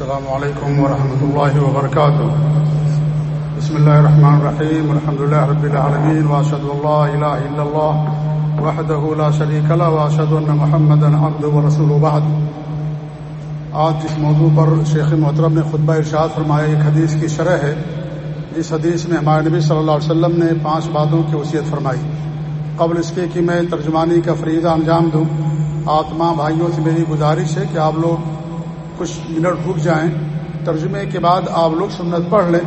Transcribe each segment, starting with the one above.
السلام علیکم ورحمۃ اللہ وبرکاتہ بسم اللہ الرحمن الرحیم الحمد لله رب العالمین واشهد الله الا الا الله وحده لا شريك له واشهد ان محمدا عبده ورسوله بعد. آج جس موضوع پر شیخ محترم نے خطبہ ارشاد فرمایا، ایک حدیث کی شرح ہے۔ جس حدیث میں ہمارے نبی صلی اللہ علیہ وسلم نے پانچ باتوں کی وصیت فرمائی۔ قبل اس کے کہ میں ترجمانی کا فریضہ انجام دوں۔ آپ تمام بھائیوں سے میری گزارش ہے کہ آپ لوگ کچھ منٹ رک جائیں، ترجمے کے بعد آپ لوگ سنت پڑھ لیں۔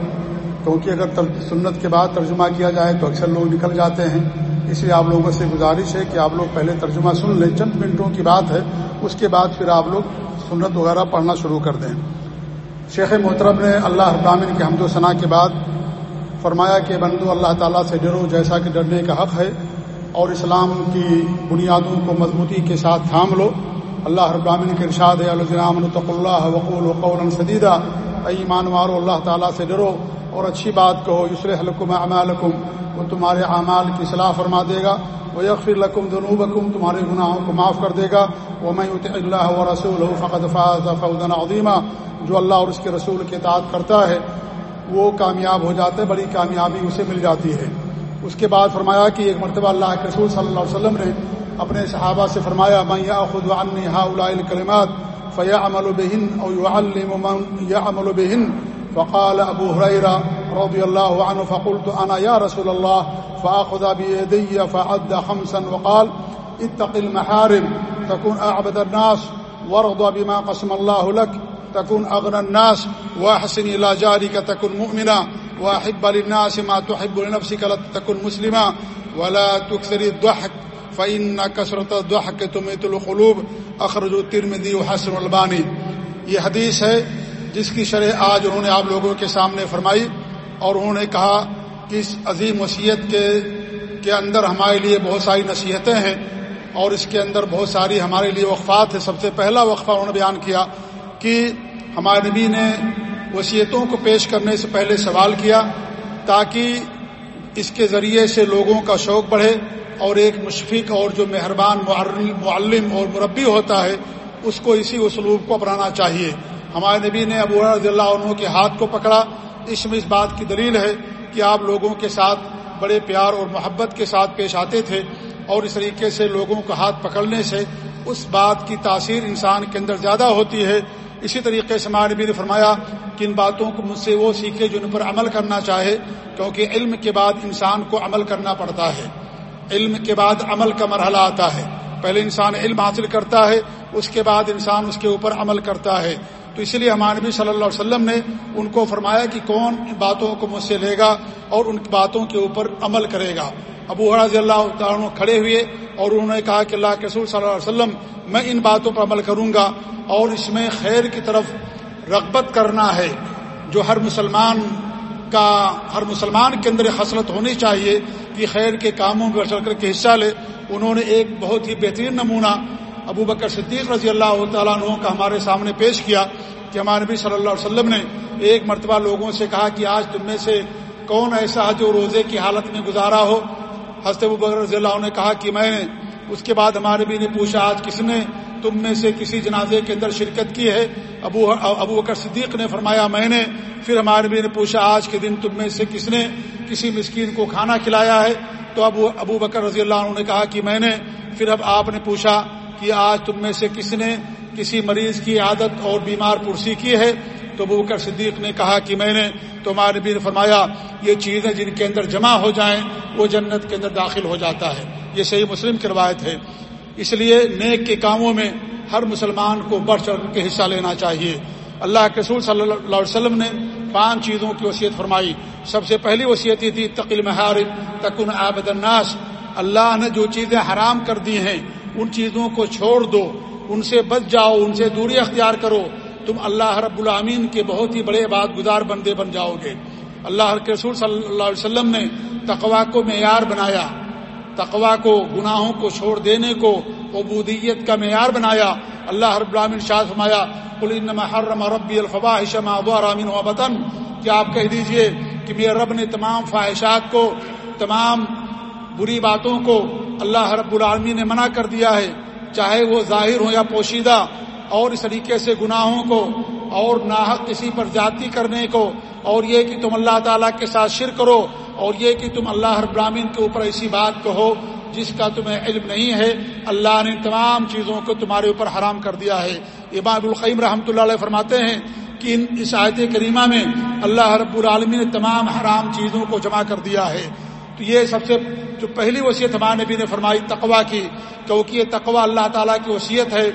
کیونکہ اگر سنت کے بعد ترجمہ کیا جائے تو اکثر لوگ نکل جاتے ہیں۔ اس لیے آپ لوگوں سے گزارش ہے کہ آپ لوگ پہلے ترجمہ سن لیں۔ چند منٹوں کی بات ہے، اس کے بعد پھر آپ لوگ سنت وغیرہ پڑھنا شروع کر دیں۔ شیخ محترم نے اللہ ابامن کے حمد و ثناء کے بعد فرمایا کہ بندو، اللہ تعالیٰ سے ڈرو، جیسا کہ ڈرنے کا حق ہے۔ اور اسلام کی بنیادوں کو مضبوطی کے ساتھ تھام لو۔ اللہ رب العالمین کے ارشاد ہے الطق اللہ وقول وقول سدیدہ ایمان مارو اللہ تعالیٰ سے ڈرو اور اچھی بات کہو یسر حلکم اعمالکم، وہ تمہارے اعمال کی صلاح فرما دے گا۔ وہ یکفر لکم دنوبکم تمہارے گناہوں کو معاف کر دے گا۔ وہ میں اللہ و رسول فقط فاض فعودن عظیمہ جو اللہ اور اس کے رسول کے اطاعت کرتا ہے، وہ کامیاب ہو جاتا ہے، بڑی کامیابی اسے مل جاتی ہے۔ اس کے بعد فرمایا کہ ایک مرتبہ اللہ کے رسول صلی اللہ علیہ وسلم نے اپنے صحابہ سے فرمایا میں یا خود عنی ہا الکلمات فیا امل بہن اور یا امل بہن فقال ابو حریرہ رضی اللہ عنہ، فقلت انا یا رسول اللہ، فاخذ بيدي فعد خمسا وقال، اتق المحارم تكون اعبد الناس وارضى بما قسم الله لك تكون اغنى الناس، واحسن الى جارك تكون مؤمنا، واحب للناس ما تحب لنفسك لا تكون مسلما، ولا تكثر الضحك فعین کثرت کے تمت القلوب۔ اخرج الترمدی و حسن البانی یہ حدیث ہے جس کی شرح آج انہوں نے آپ لوگوں کے سامنے فرمائی اور انہوں نے کہا کہ اس عظیم وصیت کے کے اندر ہمارے لیے بہت ساری نصیحتیں ہیں اور اس کے اندر بہت ساری ہمارے لیے وقفات ہیں۔ سب سے پہلا وقفہ انہوں نے بیان کیا کہ ہمارے نبی نے وصیتوں کو پیش کرنے سے پہلے سوال کیا تاکہ اس کے ذریعے سے لوگوں کا شوق بڑھے۔ اور ایک مشفق اور جو مہربان معلم اور مربی ہوتا ہے، اس کو اسی اسلوب کو اپنانا چاہیے۔ ہمارے نبی نے ابو رضی اللہ عنہ کے ہاتھ کو پکڑا۔ اس میں اس بات کی دلیل ہے کہ آپ لوگوں کے ساتھ بڑے پیار اور محبت کے ساتھ پیش آتے تھے اور اس طریقے سے لوگوں کا ہاتھ پکڑنے سے اس بات کی تاثیر انسان کے اندر زیادہ ہوتی ہے۔ اسی طریقے سے ہمارے نبی نے فرمایا کہ ان باتوں کو مجھ سے وہ سیکھے جن پر عمل کرنا چاہے، کیونکہ علم کے بعد انسان کو عمل کرنا پڑتا ہے۔ علم کے بعد عمل کا مرحلہ آتا ہے۔ پہلے انسان علم حاصل کرتا ہے، اس کے بعد انسان اس کے اوپر عمل کرتا ہے۔ تو اس لیے ہمارے نبی صلی اللہ علیہ وسلم نے ان کو فرمایا کہ کون باتوں کو مجھ سے لے گا اور ان باتوں کے اوپر عمل کرے گا۔ ابو رضی اللہ تعالیٰ کھڑے ہوئے اور انہوں نے کہا کہ اللہ کے رسول صلی اللہ علیہ وسلم، میں ان باتوں پر عمل کروں گا اور اس میں خیر کی طرف رغبت کرنا ہے۔ جو ہر مسلمان کا ہر مسلمان کے اندر خصلت ہونی چاہیے کہ خیر کے کاموں میں چڑھ کر کے حصہ لے۔ انہوں نے ایک بہت ہی بہترین نمونہ ابو بکر صدیق رضی اللہ تعالیٰ عنہ کا ہمارے سامنے پیش کیا کہ ہمارے نبی صلی اللہ علیہ وسلم نے ایک مرتبہ لوگوں سے کہا کہ آج تم میں سے کون ایسا جو روزے کی حالت میں گزارا ہو۔ حضرت ابو بکر رضی اللہ عنہ نے کہا کہ میں نے، اس کے بعد ہمارے نبی نے پوچھا، آج کس نے تم میں سے کسی جنازے کے اندر شرکت کی ہے؟ ابو ابو بکر صدیق نے فرمایا، میں نے۔ پھر ہمارے نبی نے پوچھا، آج کے دن تم میں سے کس نے کسی مسکین کو کھانا کھلایا ہے؟ تو ابو ابو بکر رضی اللہ عنہ نے کہا کہ میں نے۔ پھر اب آپ نے پوچھا کہ آج تم میں سے کس نے کسی مریض کی عادت اور بیمار پرسی کی ہے؟ تو ابو بکر صدیق نے کہا کہ میں نے۔ تو ہمارے نبی نے فرمایا، یہ چیزیں جن کے اندر جمع ہو جائیں، وہ جنت کے اندر داخل ہو جاتا ہے۔ یہ صحیح مسلم کی روایت ہے۔ اس لیے نیک کے کاموں میں ہر مسلمان کو بڑھ چڑھ کے حصہ لینا چاہیے۔ اللہ کے رسول صلی اللہ علیہ وسلم نے پانچ چیزوں کی وصیت فرمائی۔ سب سے پہلی وصیت یہ تھی تقل محارب تکن عابد الناس۔ اللہ نے جو چیزیں حرام کر دی ہیں، ان چیزوں کو چھوڑ دو۔ ان سے بچ جاؤ، ان سے دوری اختیار کرو۔ تم اللہ رب العامین کے بہت ہی بڑے بات گزار بندے بن جاؤ گے۔ اللہ کے رسول صلی اللہ علیہ وسلم نے تقوا کو معیار بنایا۔ تقوا کو، گناہوں کو چھوڑ دینے کو عبودیت کا معیار بنایا۔ اللہ رب العامن شاہ فرمایا حرم ربی الفواحش ما ظهر و وبطن کیا آپ کہہ دیجیے کہ میرے رب نے تمام خواہشات کو، تمام بری باتوں کو اللہ رب العالمین نے منع کر دیا ہے، چاہے وہ ظاہر ہو یا پوشیدہ، اور اس طریقے سے گناہوں کو اور ناحق کسی پر جاتی کرنے کو، اور یہ کہ تم اللہ تعالیٰ کے ساتھ شر کرو، اور یہ کہ تم اللہ ہر براہین کے اوپر ایسی بات کہو جس کا تمہیں علم نہیں ہے، اللہ نے تمام چیزوں کو تمہارے اوپر حرام کر دیا ہے۔ امام القیم رحمۃ اللہ علیہ فرماتے ہیں کہ ان اس آیت کریمہ میں اللہ رب العالمین نے تمام حرام چیزوں کو جمع کر دیا ہے۔ تو یہ سب سے جو پہلی وصیت ہمارے نبی نے فرمائی تقوا کی، کیونکہ یہ تقوا اللہ تعالیٰ کی وصیت ہے۔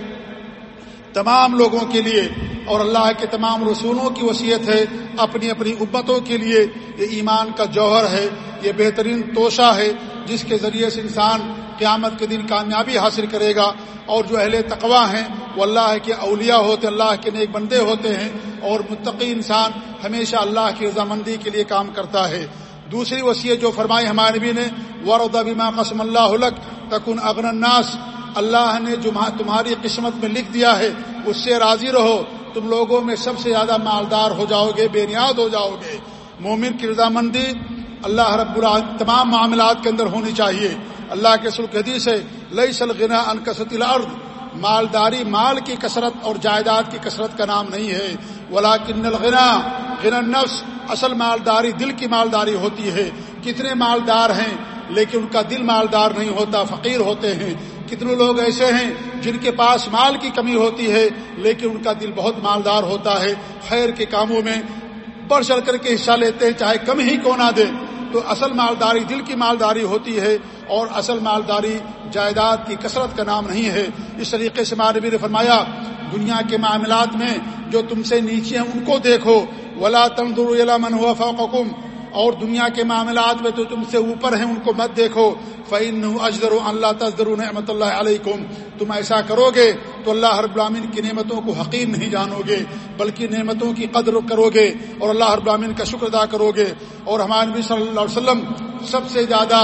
تمام لوگوں کے لیے اور اللہ کے تمام رسولوں کی وصیت ہے اپنی اپنی امتوں کے لیے یہ ایمان کا جوہر ہے، یہ بہترین توشہ ہے جس کے ذریعے سے انسان قیامت کے دن کامیابی حاصل کرے گا۔ اور جو اہل تقوا ہیں، وہ اللہ کے اولیاء ہوتے، اللہ کے نیک بندے ہوتے ہیں اور متقی انسان ہمیشہ اللہ کی رضامندی کے لیے کام کرتا ہے۔ دوسری وصیت جو فرمائی ہمارے نبی نے ورد بیما قسم اللہ تکن اغن الناس۔ اللہ نے جو تمہاری قسمت میں لکھ دیا ہے، اس سے راضی رہو۔ تم لوگوں میں سب سے زیادہ مالدار ہو جاؤ گے، بے نیاد ہو جاؤ گے۔ مومن کی رضامندی اللہ رب تمام معاملات کے اندر ہونی چاہیے۔ اللہ کے سلک حدیث ہے لئی سلغنا انکست الارض۔ مالداری مال کی کثرت اور جائیداد کی کثرت کا نام نہیں ہے۔ ولا کن الغنا غنا نفس اصل مالداری دل کی مالداری ہوتی ہے۔ کتنے مالدار ہیں، لیکن ان کا دل مالدار نہیں ہوتا، فقیر ہوتے ہیں۔ کتنے لوگ ایسے ہیں جن کے پاس مال کی کمی ہوتی ہے، لیکن ان کا دل بہت مالدار ہوتا ہے۔ خیر کے کاموں میں بڑھ چڑھ کر کے حصہ لیتے ہیں، چاہے کم ہی کو نہ دے تو اصل مالداری دل کی مالداری ہوتی ہے اور اصل مالداری جائیداد کی کثرت کا نام نہیں ہے۔ اس طریقے سے مانوی نے فرمایا، دنیا کے معاملات میں جو تم سے نیچے ہیں، ان کو دیکھو۔ ولا تندر من ہوا فوقکم اور دنیا کے معاملات میں تو تم سے اوپر ہیں، ان کو مت دیکھو۔ فعین اجدر اللہ تجدر نعمت اللہ علیہ تم ایسا کرو گے تو اللہ ہر برامین کی نعمتوں کو حقیر نہیں جانو گے، بلکہ نعمتوں کی قدر کرو گے اور اللہ ہر برامین کا شکر ادا کرو گے۔ اور ہمارے نبی صلی اللہ علیہ وسلم سب سے زیادہ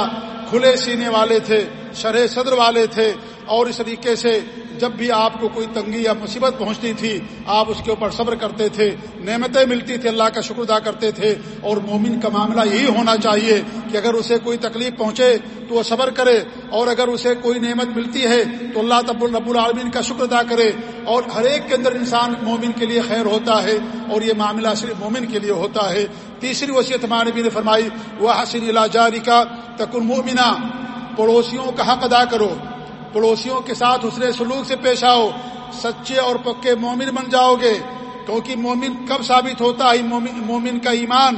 کھلے سینے والے تھے، شرح صدر والے تھے اور اس طریقے سے جب بھی آپ کو کوئی تنگی یا مصیبت پہنچتی تھی، آپ اس کے اوپر صبر کرتے تھے، نعمتیں ملتی تھی اللہ کا شکر ادا کرتے تھے۔ اور مومن کا معاملہ یہی ہونا چاہیے کہ اگر اسے کوئی تکلیف پہنچے تو وہ صبر کرے، اور اگر اسے کوئی نعمت ملتی ہے تو اللہ تب الرب العالمین کا شکر ادا کرے۔ اور ہر ایک کے اندر انسان مومن کے لیے خیر ہوتا ہے، اور یہ معاملہ صرف مومن کے لیے ہوتا ہے۔ تیسری وصیت ہمارے بھی نے فرمائی وہ حسین اللہ جاری کا تکن مومنہ پڑوسیوں کا حق ادا کرو۔ پڑوسیوں کے ساتھ حسن سلوک سے پیش آؤ، سچے اور پکے مومن بن جاؤ گے۔ کیونکہ مومن کب ثابت ہوتا ہے؟ مومن کا ایمان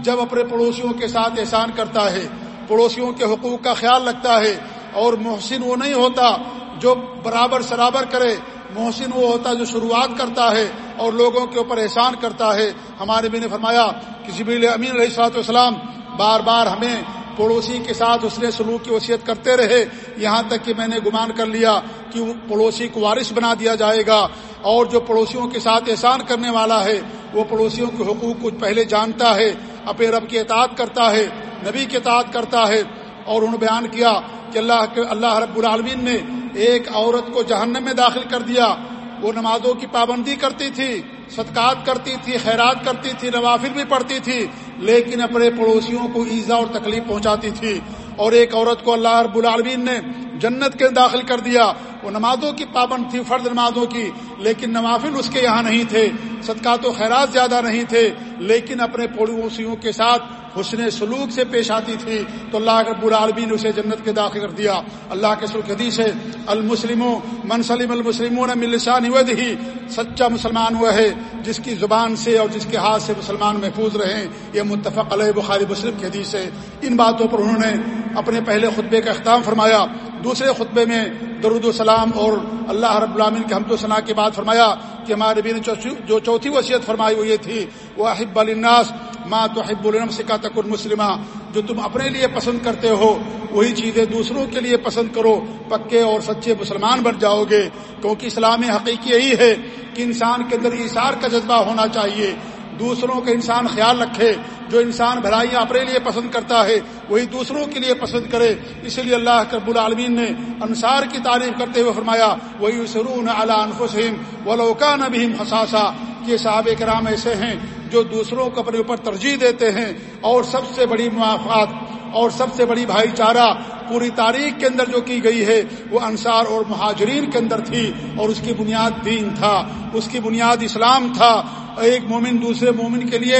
جب اپنے پڑوسیوں کے ساتھ احسان کرتا ہے۔ پڑوسیوں کے حقوق کا خیال رکھتا ہے اور محسن وہ نہیں ہوتا جو برابر سرابر کرے۔ محسن وہ ہوتا جو شروعات کرتا ہے اور لوگوں کے اوپر احسان کرتا ہے۔ ہمارے بھی نے فرمایا کہ جبیل امین علیہ صلاحت والسلام بار بار ہمیں پڑوسی کے ساتھ اس نے سلوک کی وصیت کرتے رہے، یہاں تک کہ میں نے گمان کر لیا کہ پڑوسی کو وارث بنا دیا جائے گا۔ اور جو پڑوسیوں کے ساتھ احسان کرنے والا ہے، وہ پڑوسیوں کے حقوق کچھ پہلے جانتا ہے، اپنے رب کی اطاعت کرتا ہے، نبی کی اطاعت کرتا ہے۔ اور انہوں نے بیان کیا کہ اللہ کے اللہ رب العالمین نے ایک عورت کو جہنم میں داخل کر دیا۔ وہ نمازوں کی پابندی کرتی تھی، صدقات کرتی تھی، خیرات کرتی تھی، نوافل بھی پڑھتی تھی۔ لیکن اپنے پڑوسیوں کو ایزا اور تکلیف پہنچاتی تھی اور ایک عورت کو اللہ رب العالمین نے جنت کے داخل کر دیا۔ وہ نمازوں کی پابند تھی فرد نمازوں کی، لیکن نوافل اس کے یہاں نہیں تھے۔ صدقات و خیرات زیادہ نہیں تھے، لیکن اپنے پڑوسیوں کے ساتھ حسن سلوک سے پیش آتی تھی تو اللہ رب العالمین نے اسے جنت کے داخل کر دیا۔ اللہ کے سلک حدیث ہے المسلم منسلم المسلم ملسان ہی سچا مسلمان ہوا ہے جس کی زبان سے اور جس کے ہاتھ سے مسلمان محفوظ رہیں۔ یہ متفق علیہ بخاری مسلم کی حدیث ہے۔ ان باتوں پر انہوں نے اپنے پہلے خطبے کا اختتام فرمایا۔ دوسرے خطبے میں درود السلام اور اللہ رب العالمین کے حمد و ثناء کے بعد فرمایا کہ ہمارے نبی نے جو چوتھی وصیت فرمائی وہ یہ تھی وہ احب الناس ماں تو حب النس کا تک المسلمہ جو تم اپنے لیے پسند کرتے ہو، وہی چیزیں دوسروں کے لیے پسند کرو، پکے اور سچے مسلمان بن جاؤ گے۔ کیونکہ اسلام حقیقی یہی ہے کہ انسان کے اندر اثار کا جذبہ ہونا چاہیے۔ دوسروں کا انسان خیال رکھے، جو انسان بھلائیاں اپنے لیے پسند کرتا ہے، وہی دوسروں کے لیے پسند کرے۔ اس لیے اللہ کرب العالمین نے انصار کی تعریف کرتے ہوئے فرمایا وہی سرون علا انفسم و لوکا نبیم حساسا یہ صحاب کرام ایسے ہیں جو دوسروں کو اپنے اوپر ترجیح دیتے ہیں اور سب سے بڑی موافعات اور سب سے بڑی بھائی چارہ پوری تاریخ کے اندر جو کی گئی ہے، وہ انصار اور مہاجرین کے اندر تھی اور اس کی بنیاد دین تھا، اس کی بنیاد اسلام تھا۔ ایک مومن دوسرے مومن کے لیے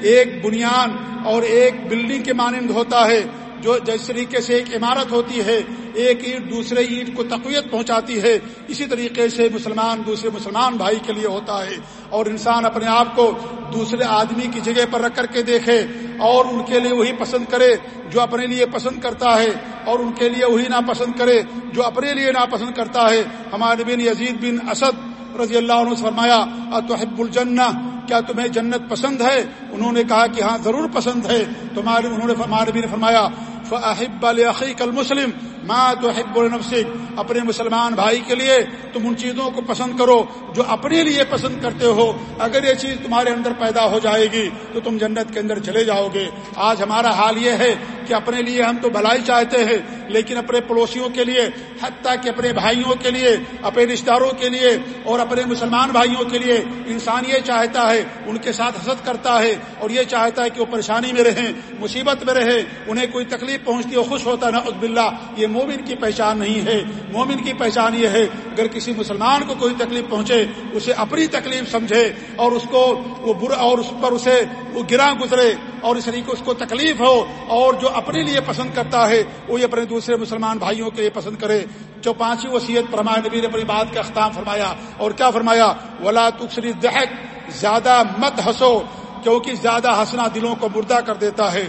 ایک بنیاد اور ایک بلڈنگ کے مانند ہوتا ہے۔ جو جس طریقے سے ایک عمارت ہوتی ہے، ایک اینٹ دوسرے اینٹ کو تقویت پہنچاتی ہے، اسی طریقے سے مسلمان دوسرے مسلمان بھائی کے لیے ہوتا ہے۔ اور انسان اپنے آپ کو دوسرے آدمی کی جگہ پر رکھ کر کے دیکھے اور ان کے لیے وہی پسند کرے جو اپنے لیے پسند کرتا ہے، اور ان کے لیے وہی ناپسند کرے جو اپنے لیے ناپسند کرتا ہے۔ ہمارے بن یزید بن اسد رضی اللہ عنہ سے فرمایا، اتحب الجنہ، کیا تمہیں جنت پسند ہے؟ انہوں نے کہا کہ ہاں ضرور پسند ہے۔ تمہارے انہوں نے ہمارے بھی نے فرمایا فحب العقیق المسلم ماں تو حب النفسک اپنے مسلمان بھائی کے لیے تم ان چیزوں کو پسند کرو جو اپنے لیے پسند کرتے ہو۔ اگر یہ چیز تمہارے اندر پیدا ہو جائے گی تو تم جنت کے اندر چلے جاؤ گے۔ آج ہمارا حال یہ ہے کہ اپنے لیے ہم تو بھلائی چاہتے ہیں، لیکن اپنے پڑوسیوں کے لیے، حتیٰ کہ اپنے بھائیوں کے لیے، اپنے رشتہ داروں کے لیے اور اپنے مسلمان بھائیوں کے لیے انسان یہ چاہتا ہے، ان کے ساتھ حسد کرتا ہے اور یہ چاہتا ہے کہ وہ پریشانی میں رہیں، مصیبت میں رہیں، انہیں کوئی تکلیف پہنچتی ہو خوش ہوتا ہے عزب اللہ یہ مومن کی پہچان نہیں ہے۔ مومن کی پہچان یہ ہے، اگر کسی مسلمان کو کوئی تکلیف پہنچے، اسے اپنی تکلیف سمجھے اور اس کو وہ برا اور اس پر اسے وہ گرا گزرے اور اس طریقے اس کو تکلیف ہو اور جو اپنے لیے پسند کرتا ہے، وہ یہ اپنے دوسرے مسلمان بھائیوں کے لیے پسند کرے۔ جو پانچویں وصیت فرمایا نبی نے اپنی بات کا اختتام فرمایا۔ اور کیا فرمایا؟ ولا تکسری دہک زیادہ مت ہنسو، کیونکہ زیادہ ہنسنا دلوں کو مردہ کر دیتا ہے۔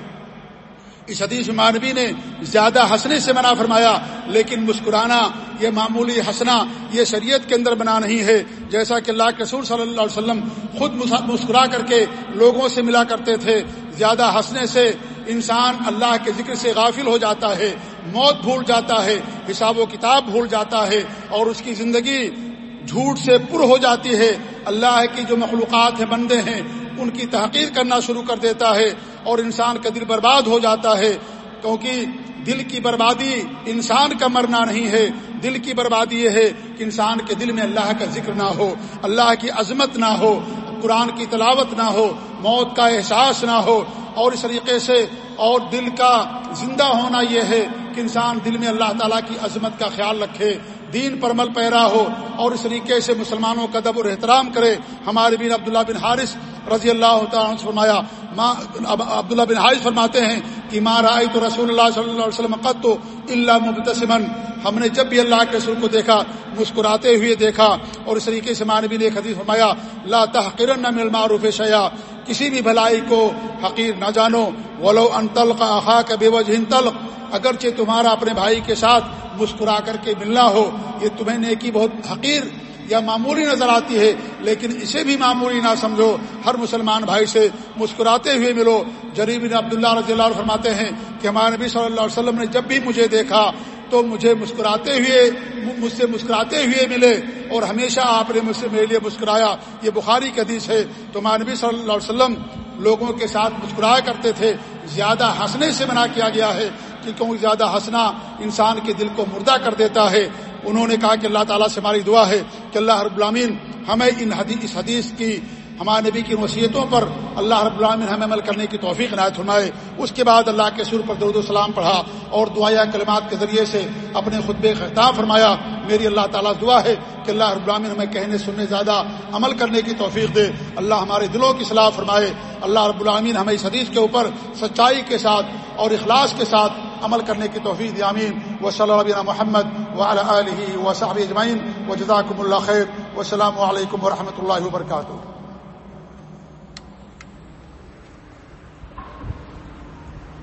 اس حدیث مانوی نے زیادہ ہنسنے سے منع فرمایا، لیکن مسکرانا، یہ معمولی ہنسنا، یہ شریعت کے اندر بنا نہیں ہے۔ جیسا کہ اللہ کے رسول صلی اللہ علیہ وسلم خود مسکرا کر کے لوگوں سے ملا کرتے تھے، زیادہ ہنسنے سے انسان اللہ کے ذکر سے غافل ہو جاتا ہے، موت بھول جاتا ہے، حساب و کتاب بھول جاتا ہے اور اس کی زندگی جھوٹ سے پر ہو جاتی ہے۔ اللہ کی جو مخلوقات ہیں، بندے ہیں، ان کی تحقیر کرنا شروع کر دیتا ہے اور انسان کا دل برباد ہو جاتا ہے۔ کیونکہ دل کی بربادی انسان کا مرنا نہیں ہے۔ دل کی بربادی یہ ہے کہ انسان کے دل میں اللہ کا ذکر نہ ہو، اللہ کی عظمت نہ ہو۔ قرآن کی تلاوت نہ ہو، موت کا احساس نہ ہو، اور اس طریقے سے اور دل کا زندہ ہونا یہ ہے کہ انسان دل میں اللہ تعالیٰ کی عظمت کا خیال رکھے، دین پر عمل پیرا ہو، اور اس طریقے سے مسلمانوں کا دب اور احترام کرے۔ ہمارے بین عبداللہ بن حارث رضی اللہ تعالیٰ فرمایا عبداللہ بن حارث فرماتے ہیں کہ ماں رائے تو رسول اللہ صلی اللہ علیہ وسلم قط تو اللہ مبتسمن ہم نے جب بھی اللہ کے رسول کو دیکھا، مسکراتے ہوئے دیکھا، اور اس طریقے سے مانوی نے حدیث فرمایا، لا تحقرن نہ مل معروف شیا کسی بھی بھلائی کو حقیر نہ جانو، ولو ان تلق اخا کا بے وجہ تلق، اگرچہ تمہارا اپنے بھائی کے ساتھ مسکرا کر کے ملنا ہو، یہ تمہیں نیکی بہت حقیر یا معمولی نظر آتی ہے، لیکن اسے بھی معمولی نہ سمجھو، ہر مسلمان بھائی سے مسکراتے ہوئے ملو۔ جریب عبداللہ رضی اللہ عنہ فرماتے ہیں کہ ہمارے نبی صلی اللہ علیہ وسلم نے جب بھی مجھے دیکھا تو مجھے مسکراتے ہوئے مجھ سے مسکراتے ہوئے ملے اور ہمیشہ آپ نے مجھ سے میرے لیے مسکرایا۔ یہ بخاری کا حدیث ہے۔ تو مانبی صلی اللہ علیہ وسلم لوگوں کے ساتھ مسکرایا کرتے تھے۔ زیادہ ہنسنے سے منع کیا گیا ہے کہ کیوں زیادہ ہنسنا انسان کے دل کو مردہ کر دیتا ہے۔ انہوں نے کہا کہ اللہ تعالیٰ سے ہماری دعا ہے کہ اللہ رب العامین ہمیں ان حدیث اس حدیث کی ہمارے نبی کی وصیتوں پر اللہ رب العالمین ہمیں عمل کرنے کی توفیق عنایت فرمائے۔ اس کے بعد اللہ کے سر پر درود السلام پڑھا اور دعایا کلمات کے ذریعے سے اپنے خطبے خطاب فرمایا۔ میری اللہ تعالیٰ دعا ہے کہ اللہ رب العالمین ہمیں کہنے سننے زیادہ عمل کرنے کی توفیق دے۔ اللہ ہمارے دلوں کی صلاح فرمائے۔ اللہ رب العالمین ہمیں اس حدیث کے اوپر سچائی کے ساتھ اور اخلاص کے ساتھ عمل کرنے کی توفیق دیامین و صلی اللہ محمد و صحب اجمعین۔ و جزاکم اللہ خیر۔ و السلام علیکم و رحمۃ اللہ وبرکاتہ۔